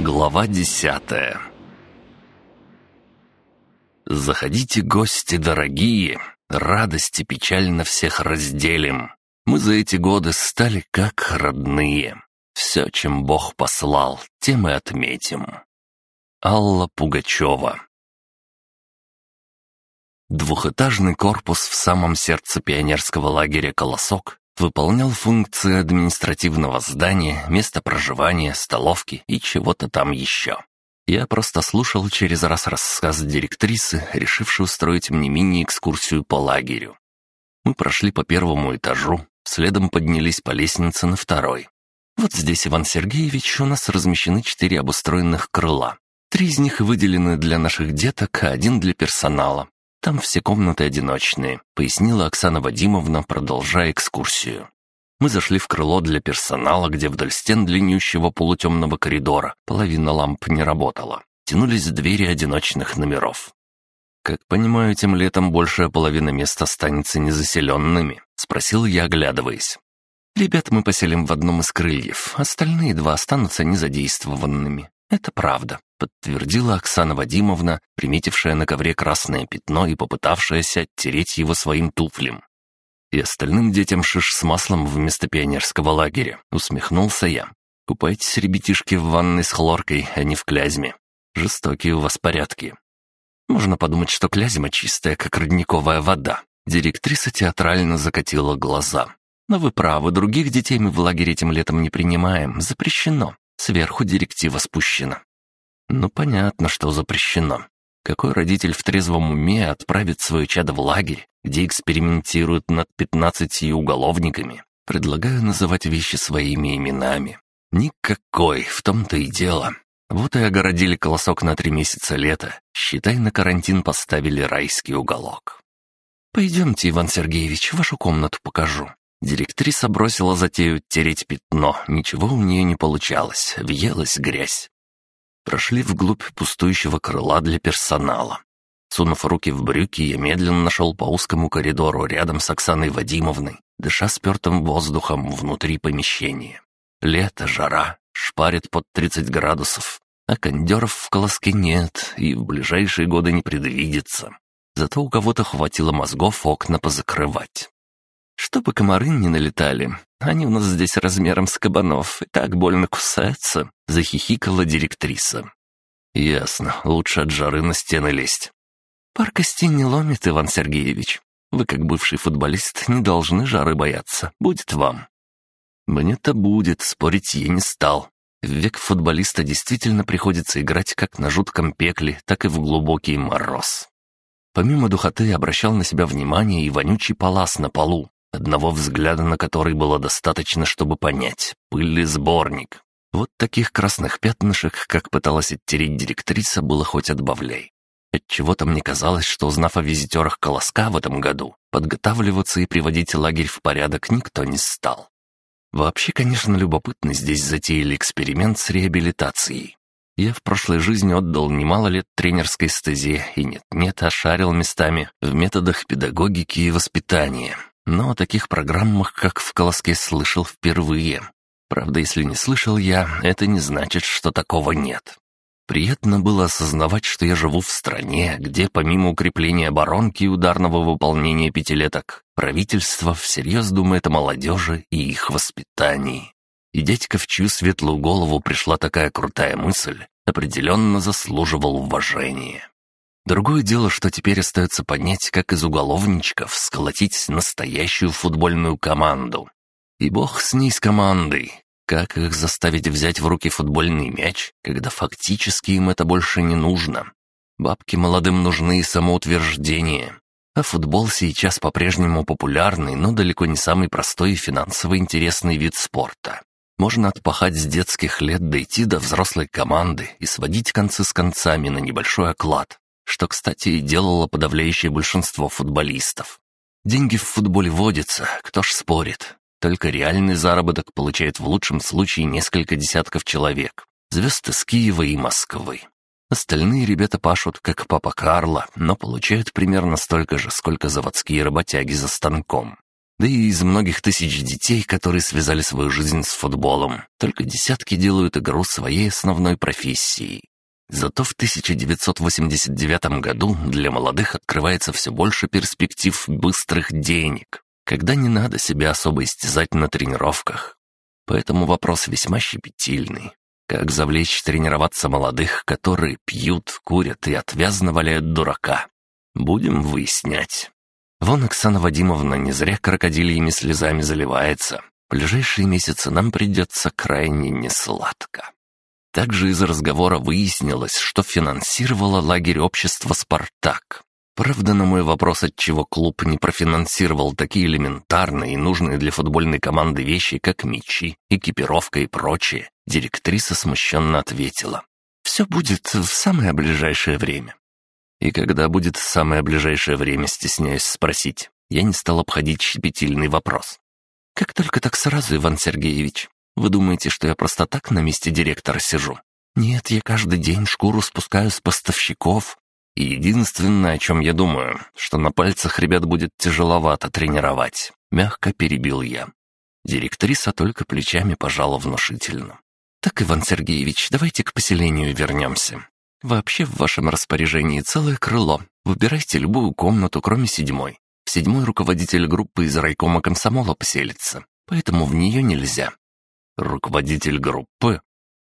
Глава десятая Заходите, гости дорогие, радости печально всех разделим. Мы за эти годы стали как родные. Все, чем Бог послал, тем и отметим. Алла Пугачева Двухэтажный корпус в самом сердце пионерского лагеря «Колосок» выполнял функции административного здания, места проживания, столовки и чего-то там еще. Я просто слушал через раз рассказ директрисы, решившей устроить мне мини-экскурсию по лагерю. Мы прошли по первому этажу, следом поднялись по лестнице на второй. Вот здесь, Иван Сергеевич, у нас размещены четыре обустроенных крыла. Три из них выделены для наших деток, а один для персонала. Там все комнаты одиночные», — пояснила Оксана Вадимовна, продолжая экскурсию. Мы зашли в крыло для персонала, где вдоль стен длиннющего полутемного коридора половина ламп не работала. Тянулись двери одиночных номеров. «Как понимаю, тем летом большая половина мест останется незаселенными?» — спросил я, оглядываясь. «Ребят мы поселим в одном из крыльев, остальные два останутся незадействованными. Это правда подтвердила Оксана Вадимовна, приметившая на ковре красное пятно и попытавшаяся оттереть его своим туфлем. «И остальным детям шиш с маслом вместо пионерского лагеря», — усмехнулся я. «Купайтесь, ребятишки, в ванной с хлоркой, а не в клязьме. Жестокие у вас порядки». Можно подумать, что клязьма чистая, как родниковая вода. Директриса театрально закатила глаза. «Но вы правы, других детей мы в лагере этим летом не принимаем. Запрещено. Сверху директива спущена. Ну, понятно, что запрещено. Какой родитель в трезвом уме отправит свое чадо в лагерь, где экспериментируют над пятнадцатью уголовниками? Предлагаю называть вещи своими именами. Никакой, в том-то и дело. Вот и огородили колосок на три месяца лета. Считай, на карантин поставили райский уголок. «Пойдемте, Иван Сергеевич, вашу комнату покажу». Директриса бросила затею тереть пятно. Ничего у нее не получалось, въелась грязь. Прошли вглубь пустующего крыла для персонала. Сунув руки в брюки, я медленно нашел по узкому коридору рядом с Оксаной Вадимовной, дыша спертым воздухом внутри помещения. Лето, жара, шпарит под 30 градусов, а кондеров в колоске нет и в ближайшие годы не предвидится. Зато у кого-то хватило мозгов окна позакрывать. Чтобы комары не налетали, они у нас здесь размером с кабанов и так больно кусаются», — захихикала директриса. «Ясно, лучше от жары на стены лезть». «Пар костей не ломит, Иван Сергеевич. Вы, как бывший футболист, не должны жары бояться. Будет вам». «Мне-то будет, спорить я не стал. В век футболиста действительно приходится играть как на жутком пекле, так и в глубокий мороз». Помимо духоты обращал на себя внимание и вонючий палас на полу, одного взгляда на который было достаточно, чтобы понять — пыльный сборник. Вот таких красных пятнышек, как пыталась оттереть директриса, было хоть отбавляй. Отчего-то мне казалось, что, узнав о визитерах Колоска в этом году, подготавливаться и приводить лагерь в порядок никто не стал. Вообще, конечно, любопытно здесь затеяли эксперимент с реабилитацией. Я в прошлой жизни отдал немало лет тренерской стезе и нет-нет ошарил местами в методах педагогики и воспитания, но о таких программах, как в «Колоске», слышал впервые. Правда, если не слышал я, это не значит, что такого нет. Приятно было осознавать, что я живу в стране, где помимо укрепления оборонки и ударного выполнения пятилеток, правительство всерьез думает о молодежи и их воспитании. И дядька, в чью светлую голову пришла такая крутая мысль, определенно заслуживал уважения. Другое дело, что теперь остается понять, как из уголовничков сколотить настоящую футбольную команду. И бог с ней с командой. Как их заставить взять в руки футбольный мяч, когда фактически им это больше не нужно? Бабки молодым нужны и самоутверждение. А футбол сейчас по-прежнему популярный, но далеко не самый простой и финансово интересный вид спорта. Можно отпахать с детских лет дойти до взрослой команды и сводить концы с концами на небольшой оклад, что, кстати, делало подавляющее большинство футболистов. Деньги в футболе водятся, кто ж спорит. Только реальный заработок получает в лучшем случае несколько десятков человек. Звезд из Киева и Москвы. Остальные ребята пашут, как папа Карло, но получают примерно столько же, сколько заводские работяги за станком. Да и из многих тысяч детей, которые связали свою жизнь с футболом, только десятки делают игру своей основной профессией. Зато в 1989 году для молодых открывается все больше перспектив быстрых денег, когда не надо себя особо истязать на тренировках. Поэтому вопрос весьма щепетильный. Как завлечь тренироваться молодых, которые пьют, курят и отвязно валяют дурака? Будем выяснять. Вон Оксана Вадимовна не зря крокодильями слезами заливается. В ближайшие месяцы нам придется крайне несладко. Также из разговора выяснилось, что финансировало лагерь общества «Спартак». Правда, на мой вопрос, отчего клуб не профинансировал такие элементарные и нужные для футбольной команды вещи, как мячи, экипировка и прочее, директриса смущенно ответила. «Все будет в самое ближайшее время». И когда будет самое ближайшее время, стесняюсь спросить, я не стал обходить щепетильный вопрос. «Как только так сразу, Иван Сергеевич. Вы думаете, что я просто так на месте директора сижу? Нет, я каждый день шкуру спускаю с поставщиков. И единственное, о чем я думаю, что на пальцах ребят будет тяжеловато тренировать. Мягко перебил я. Директриса только плечами пожала внушительно. «Так, Иван Сергеевич, давайте к поселению вернемся. Вообще в вашем распоряжении целое крыло. Выбирайте любую комнату, кроме седьмой. В седьмой руководитель группы из райкома комсомола поселится, поэтому в нее нельзя. Руководитель группы?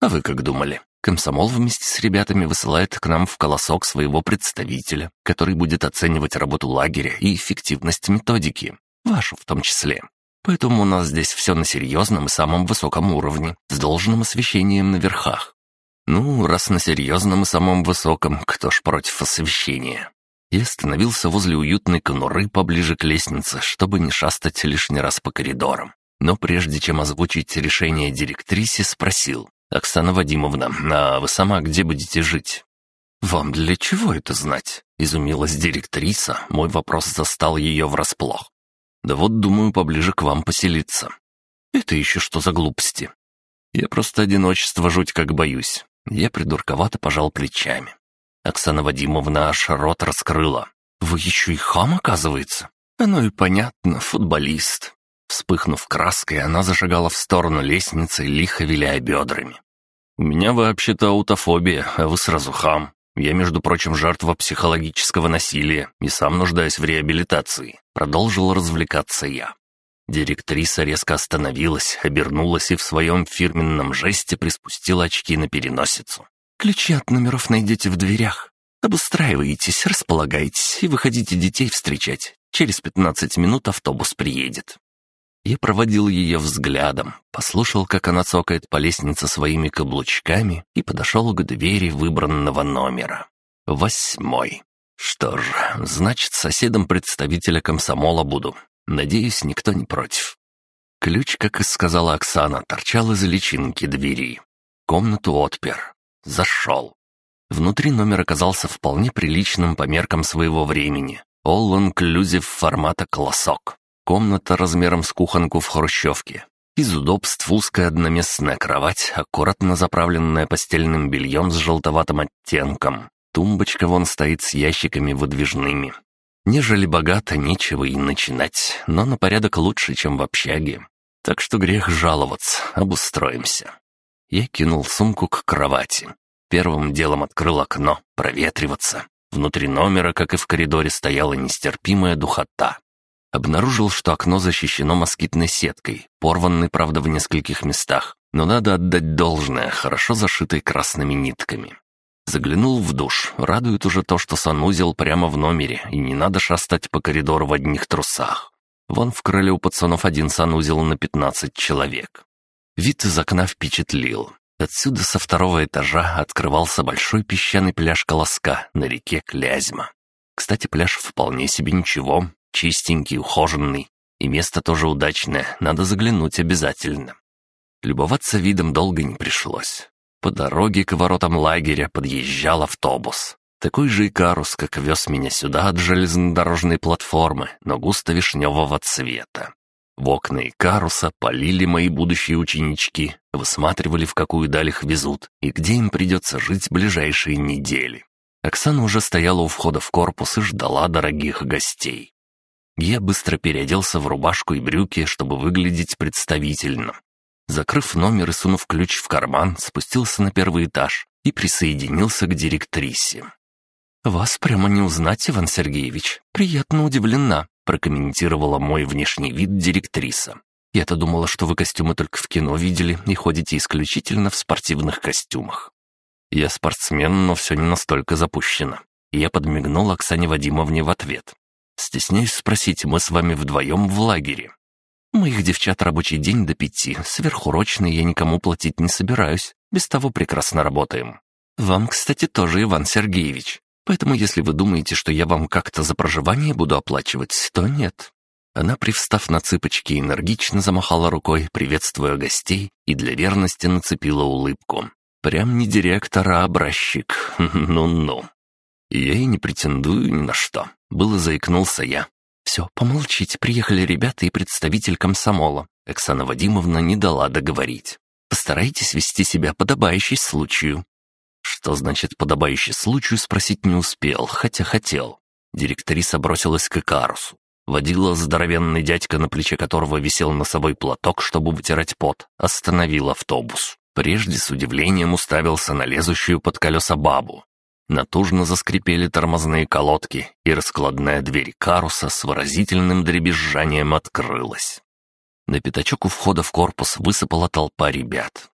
А вы как думали? Комсомол вместе с ребятами высылает к нам в колосок своего представителя, который будет оценивать работу лагеря и эффективность методики, вашу в том числе. Поэтому у нас здесь все на серьезном и самом высоком уровне, с должным освещением на верхах. Ну, раз на серьезном и самом высоком, кто ж против освещения? Я остановился возле уютной конуры поближе к лестнице, чтобы не шастать лишний раз по коридорам. Но прежде чем озвучить решение директрисе, спросил. «Оксана Вадимовна, а вы сама где будете жить?» «Вам для чего это знать?» — изумилась директриса. Мой вопрос застал ее врасплох. «Да вот, думаю, поближе к вам поселиться». «Это еще что за глупости?» «Я просто одиночество жуть как боюсь». Я придурковато пожал плечами. Оксана Вадимовна аж рот раскрыла. «Вы еще и хам, оказывается?» «Оно и понятно, футболист. Вспыхнув краской, она зашагала в сторону лестницы, лихо виляя бедрами. «У меня вообще-то аутофобия, а вы сразу хам. Я, между прочим, жертва психологического насилия и сам нуждаюсь в реабилитации», — продолжил развлекаться я. Директриса резко остановилась, обернулась и в своем фирменном жесте приспустила очки на переносицу. «Ключи от номеров найдете в дверях. Обустраивайтесь, располагайтесь и выходите детей встречать. Через пятнадцать минут автобус приедет». Я проводил ее взглядом, послушал, как она цокает по лестнице своими каблучками и подошел к двери выбранного номера. Восьмой. Что ж, значит, соседом представителя комсомола буду. Надеюсь, никто не против. Ключ, как и сказала Оксана, торчал из личинки двери. Комнату отпер. Зашел. Внутри номер оказался вполне приличным по меркам своего времени. All-inclusive формата «Колосок». Комната размером с кухонку в хрущевке. Из удобств узкая одноместная кровать, аккуратно заправленная постельным бельем с желтоватым оттенком. Тумбочка вон стоит с ящиками выдвижными. Нежели богато, нечего и начинать, но на порядок лучше, чем в общаге. Так что грех жаловаться, обустроимся. Я кинул сумку к кровати. Первым делом открыл окно, проветриваться. Внутри номера, как и в коридоре, стояла нестерпимая духота. Обнаружил, что окно защищено москитной сеткой, порванной, правда, в нескольких местах, но надо отдать должное, хорошо зашитой красными нитками. Заглянул в душ, радует уже то, что санузел прямо в номере, и не надо шастать по коридору в одних трусах. Вон в крыле у пацанов один санузел на пятнадцать человек. Вид из окна впечатлил. Отсюда со второго этажа открывался большой песчаный пляж Колоска на реке Клязьма. Кстати, пляж вполне себе ничего, Чистенький, ухоженный. И место тоже удачное, надо заглянуть обязательно. Любоваться видом долго не пришлось. По дороге к воротам лагеря подъезжал автобус. Такой же Икарус, как вез меня сюда от железнодорожной платформы, но густо-вишневого цвета. В окна Икаруса полили мои будущие ученички, высматривали, в какую даль их везут и где им придется жить ближайшие недели. Оксана уже стояла у входа в корпус и ждала дорогих гостей. Я быстро переоделся в рубашку и брюки, чтобы выглядеть представительно. Закрыв номер и сунув ключ в карман, спустился на первый этаж и присоединился к директрисе. «Вас прямо не узнать, Иван Сергеевич. Приятно удивлена», прокомментировала мой внешний вид директриса. «Я-то думала, что вы костюмы только в кино видели и ходите исключительно в спортивных костюмах». «Я спортсмен, но все не настолько запущено». Я подмигнул Оксане Вадимовне в ответ. «Стесняюсь спросить, мы с вами вдвоем в лагере?» «Моих девчат рабочий день до пяти, сверхурочный я никому платить не собираюсь, без того прекрасно работаем. Вам, кстати, тоже, Иван Сергеевич. Поэтому если вы думаете, что я вам как-то за проживание буду оплачивать, то нет». Она, привстав на цыпочки, энергично замахала рукой, приветствуя гостей, и для верности нацепила улыбку. Прям не директор, а образчик. Ну-ну. Я и не претендую ни на что. Было заикнулся я. «Все, помолчите, приехали ребята и представитель комсомола». Оксана Вадимовна не дала договорить. «Постарайтесь вести себя подобающий случаю. Что значит «подобающий случаю» спросить не успел, хотя хотел. Директриса бросилась к Икарусу. Водила здоровенный дядька, на плече которого висел носовой платок, чтобы вытирать пот, остановил автобус. Прежде с удивлением уставился на лезущую под колеса бабу. Натужно заскрипели тормозные колодки, и раскладная дверь каруса с выразительным дребезжанием открылась. На пятачок у входа в корпус высыпала толпа ребят.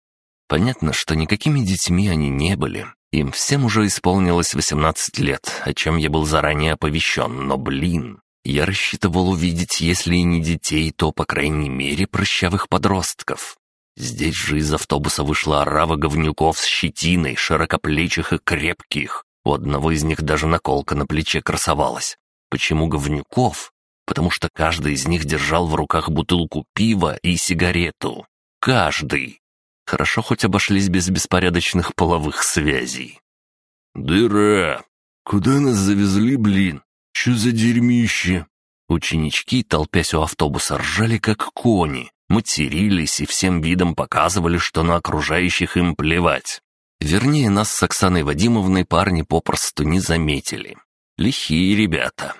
Понятно, что никакими детьми они не были. Им всем уже исполнилось 18 лет, о чем я был заранее оповещен, но, блин, я рассчитывал увидеть, если и не детей, то, по крайней мере, прыщавых подростков. Здесь же из автобуса вышла орава говнюков с щетиной, широкоплечих и крепких. У одного из них даже наколка на плече красовалась. Почему говнюков? Потому что каждый из них держал в руках бутылку пива и сигарету. Каждый. Хорошо хоть обошлись без беспорядочных половых связей. «Дыра! Куда нас завезли, блин? Чё за дерьмище?» Ученички, толпясь у автобуса, ржали как кони, матерились и всем видом показывали, что на окружающих им плевать. Вернее, нас с Оксаной Вадимовной парни попросту не заметили. Лихие ребята.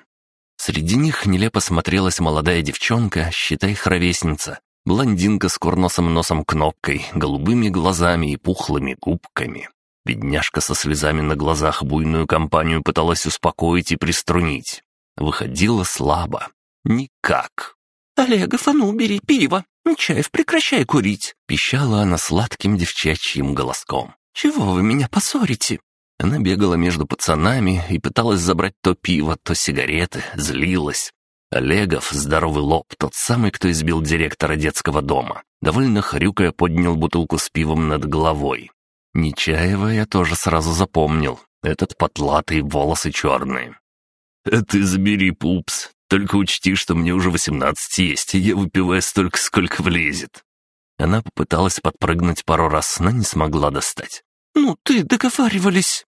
Среди них нелепо смотрелась молодая девчонка, считай, хровесница, Блондинка с курносым носом кнопкой, голубыми глазами и пухлыми губками. Бедняжка со слезами на глазах буйную компанию пыталась успокоить и приструнить. Выходила слабо. Никак. «Олегов, а ну, бери пиво! Нечаев, прекращай курить!» Пищала она сладким девчачьим голоском. «Чего вы меня поссорите?» Она бегала между пацанами и пыталась забрать то пиво, то сигареты, злилась. Олегов, здоровый лоб, тот самый, кто избил директора детского дома, довольно хрюкая поднял бутылку с пивом над головой. Нечаева я тоже сразу запомнил. Этот потлатый, волосы черные. «А ты забери, пупс. Только учти, что мне уже восемнадцать есть, и я выпиваю столько, сколько влезет». Она попыталась подпрыгнуть пару раз, но не смогла достать. «Ну ты, договаривались!»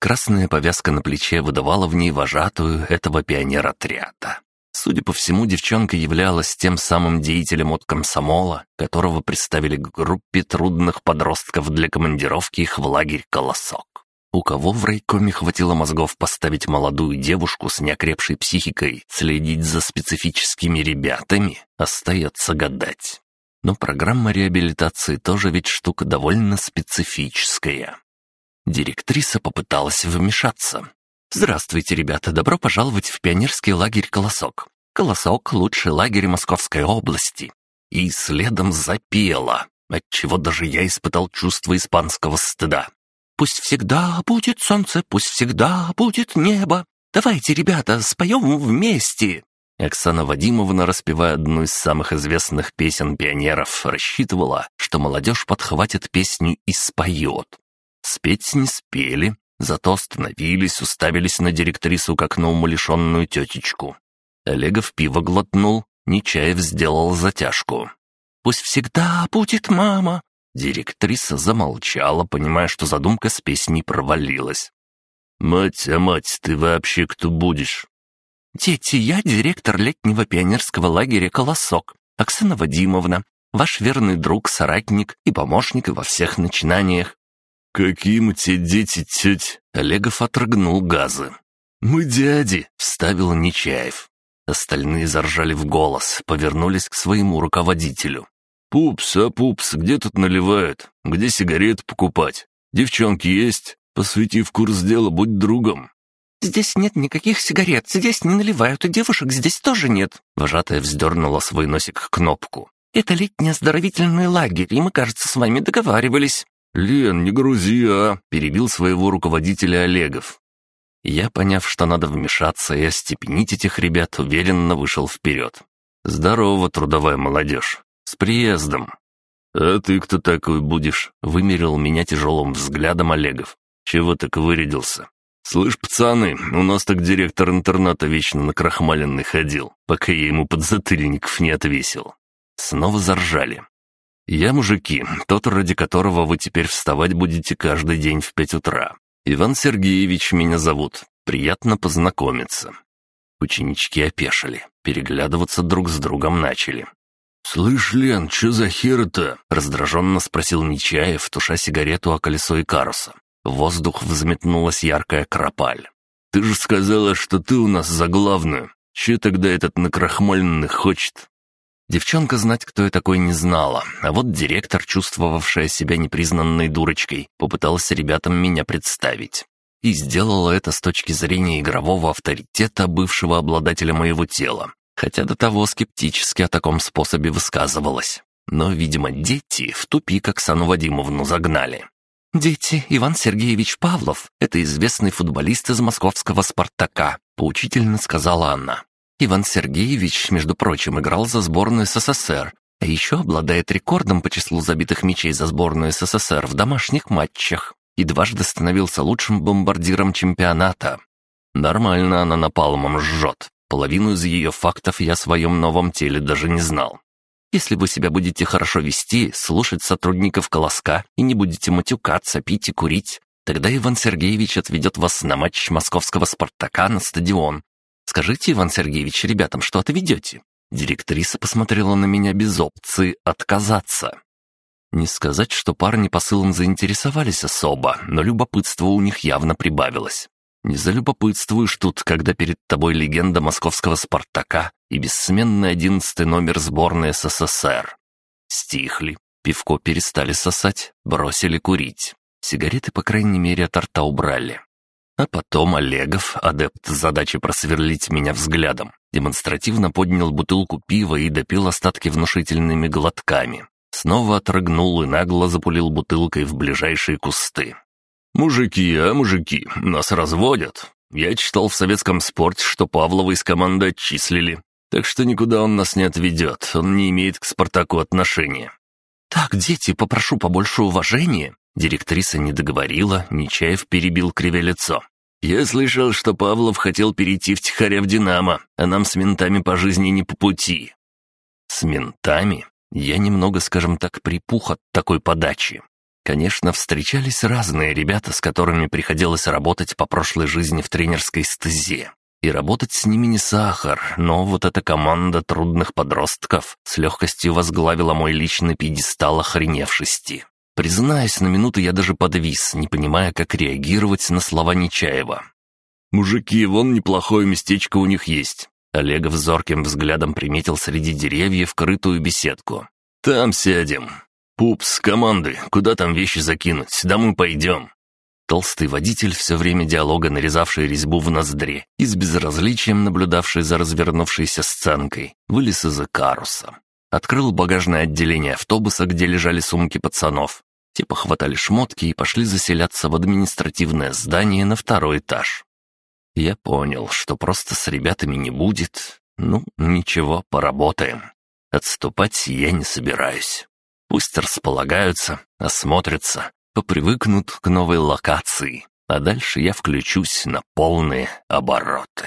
Красная повязка на плече выдавала в ней вожатую этого пионер-отряда. Судя по всему, девчонка являлась тем самым деятелем от комсомола, которого представили к группе трудных подростков для командировки их в лагерь «Колосок». У кого в райкоме хватило мозгов поставить молодую девушку с неокрепшей психикой следить за специфическими ребятами, остается гадать. Но программа реабилитации тоже ведь штука довольно специфическая. Директриса попыталась вмешаться, «Здравствуйте, ребята, добро пожаловать в пионерский лагерь «Колосок». «Колосок» — лучший лагерь Московской области». И следом запела, отчего даже я испытал чувство испанского стыда. «Пусть всегда будет солнце, пусть всегда будет небо. Давайте, ребята, споем вместе!» Оксана Вадимовна, распевая одну из самых известных песен пионеров, рассчитывала, что молодежь подхватит песню и споет. Спеть не спели, Зато остановились, уставились на директрису, как на умалишенную тетечку. Олегов пиво глотнул, Нечаев сделал затяжку. «Пусть всегда будет мама!» Директриса замолчала, понимая, что задумка с песней провалилась. «Мать, а мать, ты вообще кто будешь?» «Дети, я директор летнего пионерского лагеря «Колосок», Оксана Вадимовна, ваш верный друг, соратник и помощник во всех начинаниях. «Какие мы те дети, теть?» Олегов отрыгнул газы. «Мы дяди», — вставил Нечаев. Остальные заржали в голос, повернулись к своему руководителю. «Пупс, а пупс, где тут наливают? Где сигареты покупать? Девчонки есть? Посвяти в курс дела, будь другом». «Здесь нет никаких сигарет, здесь не наливают, и девушек здесь тоже нет». Вожатая вздернула свой носик кнопку. «Это летний оздоровительный лагерь, и мы, кажется, с вами договаривались». «Лен, не грузи, а!» — перебил своего руководителя Олегов. Я, поняв, что надо вмешаться и остепенить этих ребят, уверенно вышел вперед. «Здорово, трудовая молодежь! С приездом!» «А ты кто такой будешь?» — вымерил меня тяжелым взглядом Олегов. «Чего так вырядился?» «Слышь, пацаны, у нас так директор интерната вечно накрахмаленный ходил, пока я ему подзатыльников не отвесил». Снова заржали. «Я, мужики, тот, ради которого вы теперь вставать будете каждый день в пять утра. Иван Сергеевич меня зовут. Приятно познакомиться». Ученички опешили, переглядываться друг с другом начали. «Слышь, Лен, что за хер-то?» — раздраженно спросил Нечаев, туша сигарету о колесо Икаруса. В воздух взметнулась яркая кропаль. «Ты же сказала, что ты у нас за главную. Че тогда этот накрахмаленный хочет?» Девчонка знать, кто я такой, не знала, а вот директор, чувствовавшая себя непризнанной дурочкой, попытался ребятам меня представить. И сделала это с точки зрения игрового авторитета бывшего обладателя моего тела, хотя до того скептически о таком способе высказывалась. Но, видимо, дети в тупик Оксану Вадимовну загнали. «Дети, Иван Сергеевич Павлов, это известный футболист из московского «Спартака», — поучительно сказала она. Иван Сергеевич, между прочим, играл за сборную СССР, а еще обладает рекордом по числу забитых мячей за сборную СССР в домашних матчах и дважды становился лучшим бомбардиром чемпионата. Нормально она напалмом жжет. Половину из ее фактов я в своем новом теле даже не знал. Если вы себя будете хорошо вести, слушать сотрудников колоска и не будете матюкаться, пить и курить, тогда Иван Сергеевич отведет вас на матч московского «Спартака» на стадион, Скажите, Иван Сергеевич, ребятам, что отведете?» Директриса посмотрела на меня без опции «отказаться». Не сказать, что парни посылом заинтересовались особо, но любопытство у них явно прибавилось. Не залюбопытствуешь тут, когда перед тобой легенда московского «Спартака» и бессменный одиннадцатый номер сборной СССР. Стихли, пивко перестали сосать, бросили курить. Сигареты, по крайней мере, от рта убрали. А потом Олегов, адепт задачи просверлить меня взглядом, демонстративно поднял бутылку пива и допил остатки внушительными глотками. Снова отрыгнул и нагло запулил бутылкой в ближайшие кусты. «Мужики, а мужики, нас разводят. Я читал в советском спорте, что Павлова из команды отчислили. Так что никуда он нас не отведет, он не имеет к «Спартаку» отношения». «Так, дети, попрошу побольше уважения. Директриса не договорила, Нечаев перебил криве лицо. «Я слышал, что Павлов хотел перейти втихаря в «Динамо», а нам с ментами по жизни не по пути». «С ментами?» Я немного, скажем так, припух от такой подачи. Конечно, встречались разные ребята, с которыми приходилось работать по прошлой жизни в тренерской стезе. И работать с ними не сахар, но вот эта команда трудных подростков с легкостью возглавила мой личный пьедестал охреневшести. Признаюсь, на минуту я даже подвис, не понимая, как реагировать на слова Нечаева. «Мужики, вон неплохое местечко у них есть». Олегов зорким взглядом приметил среди деревьев крытую беседку. «Там сядем. Пупс, команды, куда там вещи закинуть? Домой пойдем». Толстый водитель, все время диалога нарезавший резьбу в ноздре и с безразличием наблюдавший за развернувшейся сценкой, вылез из каруса. Открыл багажное отделение автобуса, где лежали сумки пацанов. Те похватали шмотки и пошли заселяться в административное здание на второй этаж. Я понял, что просто с ребятами не будет. Ну, ничего, поработаем. Отступать я не собираюсь. Пусть располагаются, осмотрятся, попривыкнут к новой локации, а дальше я включусь на полные обороты.